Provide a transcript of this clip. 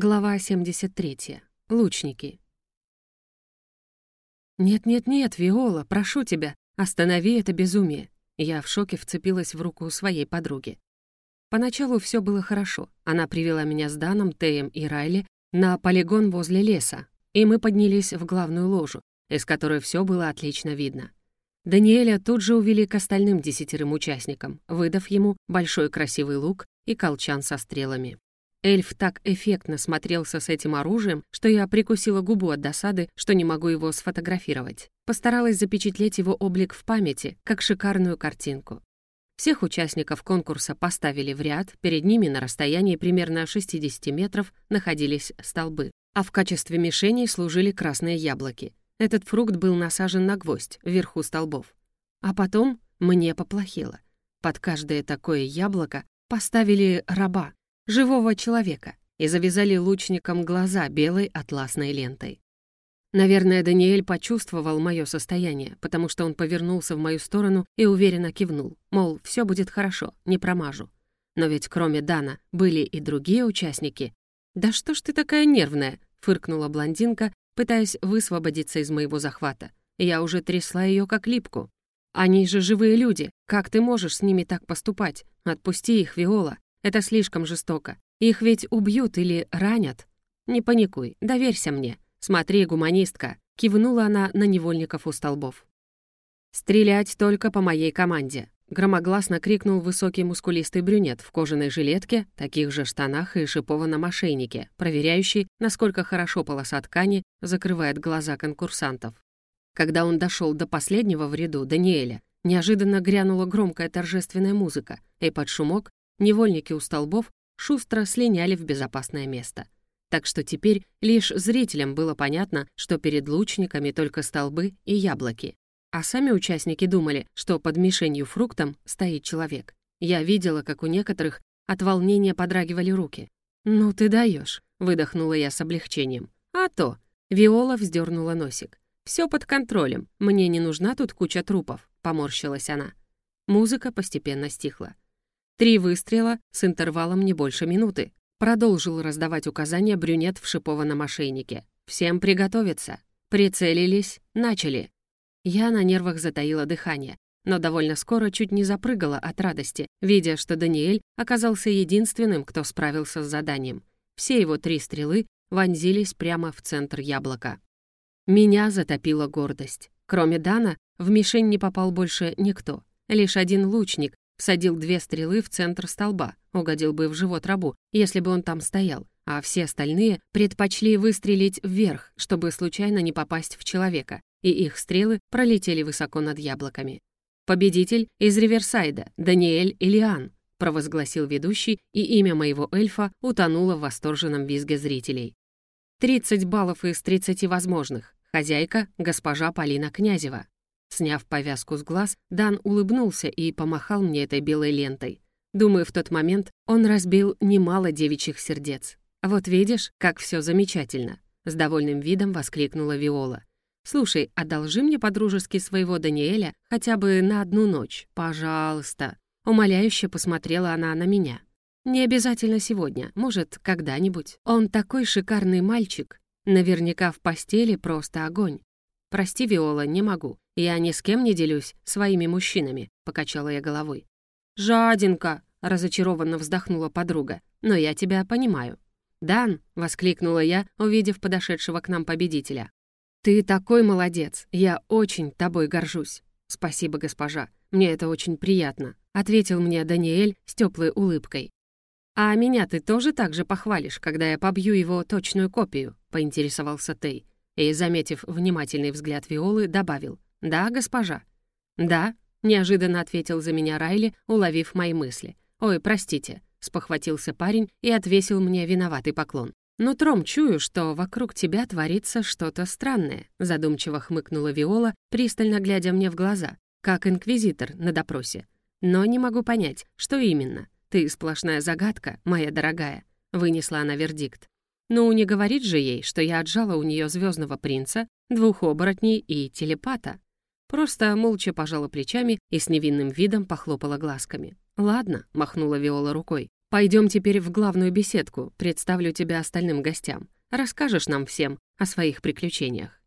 Глава 73. Лучники. «Нет-нет-нет, Виола, прошу тебя, останови это безумие!» Я в шоке вцепилась в руку своей подруги. Поначалу все было хорошо. Она привела меня с Даном, Теем и Райли на полигон возле леса, и мы поднялись в главную ложу, из которой все было отлично видно. Даниэля тут же увели к остальным десятерым участникам, выдав ему большой красивый лук и колчан со стрелами. Эльф так эффектно смотрелся с этим оружием, что я прикусила губу от досады, что не могу его сфотографировать. Постаралась запечатлеть его облик в памяти, как шикарную картинку. Всех участников конкурса поставили в ряд, перед ними на расстоянии примерно 60 метров находились столбы, а в качестве мишеней служили красные яблоки. Этот фрукт был насажен на гвоздь вверху столбов. А потом мне поплохело. Под каждое такое яблоко поставили раба, живого человека, и завязали лучникам глаза белой атласной лентой. Наверное, Даниэль почувствовал мое состояние, потому что он повернулся в мою сторону и уверенно кивнул, мол, все будет хорошо, не промажу. Но ведь кроме Дана были и другие участники. «Да что ж ты такая нервная?» — фыркнула блондинка, пытаясь высвободиться из моего захвата. Я уже трясла ее как липку. «Они же живые люди. Как ты можешь с ними так поступать? Отпусти их, Виола. Это слишком жестоко. Их ведь убьют или ранят. Не паникуй, доверься мне. Смотри, гуманистка, кивнула она на невольников у столбов. «Стрелять только по моей команде», — громогласно крикнул высокий мускулистый брюнет в кожаной жилетке, таких же штанах и шипованном ошейнике, проверяющий, насколько хорошо полоса ткани закрывает глаза конкурсантов. Когда он дошел до последнего в ряду, Даниэля, неожиданно грянула громкая торжественная музыка, и под шумок невольники у столбов шустро слиняли в безопасное место. Так что теперь лишь зрителям было понятно, что перед лучниками только столбы и яблоки. А сами участники думали, что под мишенью фруктом стоит человек. Я видела, как у некоторых от волнения подрагивали руки. «Ну ты даешь, выдохнула я с облегчением. «А то!» — Виола вздернула носик. Все под контролем, мне не нужна тут куча трупов», — поморщилась она. Музыка постепенно стихла. Три выстрела с интервалом не больше минуты. Продолжил раздавать указания брюнет в шипованном ошейнике. «Всем приготовиться!» Прицелились, начали. Я на нервах затаила дыхание, но довольно скоро чуть не запрыгала от радости, видя, что Даниэль оказался единственным, кто справился с заданием. Все его три стрелы вонзились прямо в центр яблока. Меня затопила гордость. Кроме Дана, в мишень не попал больше никто. Лишь один лучник, Всадил две стрелы в центр столба, угодил бы в живот рабу, если бы он там стоял, а все остальные предпочли выстрелить вверх, чтобы случайно не попасть в человека, и их стрелы пролетели высоко над яблоками. «Победитель из Риверсайда, Даниэль Илиан», провозгласил ведущий, и имя моего эльфа утонуло в восторженном визге зрителей. «30 баллов из 30 возможных. Хозяйка — госпожа Полина Князева. Сняв повязку с глаз, Дан улыбнулся и помахал мне этой белой лентой. Думаю, в тот момент он разбил немало девичьих сердец. «Вот видишь, как все замечательно!» С довольным видом воскликнула Виола. «Слушай, одолжи мне по-дружески своего Даниэля хотя бы на одну ночь, пожалуйста!» Умоляюще посмотрела она на меня. «Не обязательно сегодня, может, когда-нибудь. Он такой шикарный мальчик. Наверняка в постели просто огонь. Прости, Виола, не могу. «Я ни с кем не делюсь своими мужчинами», — покачала я головой. «Жадинка!» — разочарованно вздохнула подруга. «Но я тебя понимаю». «Дан!» — воскликнула я, увидев подошедшего к нам победителя. «Ты такой молодец! Я очень тобой горжусь!» «Спасибо, госпожа. Мне это очень приятно», — ответил мне Даниэль с теплой улыбкой. «А меня ты тоже так же похвалишь, когда я побью его точную копию?» — поинтересовался Тей. И, заметив внимательный взгляд Виолы, добавил. «Да, госпожа». «Да», — неожиданно ответил за меня Райли, уловив мои мысли. «Ой, простите», — спохватился парень и отвесил мне виноватый поклон. «Нутром чую, что вокруг тебя творится что-то странное», — задумчиво хмыкнула Виола, пристально глядя мне в глаза, как инквизитор на допросе. «Но не могу понять, что именно. Ты сплошная загадка, моя дорогая», — вынесла она вердикт. «Ну, не говорит же ей, что я отжала у нее звездного принца, двух оборотней и телепата». Просто молча пожала плечами и с невинным видом похлопала глазками. «Ладно», — махнула Виола рукой. Пойдем теперь в главную беседку, представлю тебя остальным гостям. Расскажешь нам всем о своих приключениях.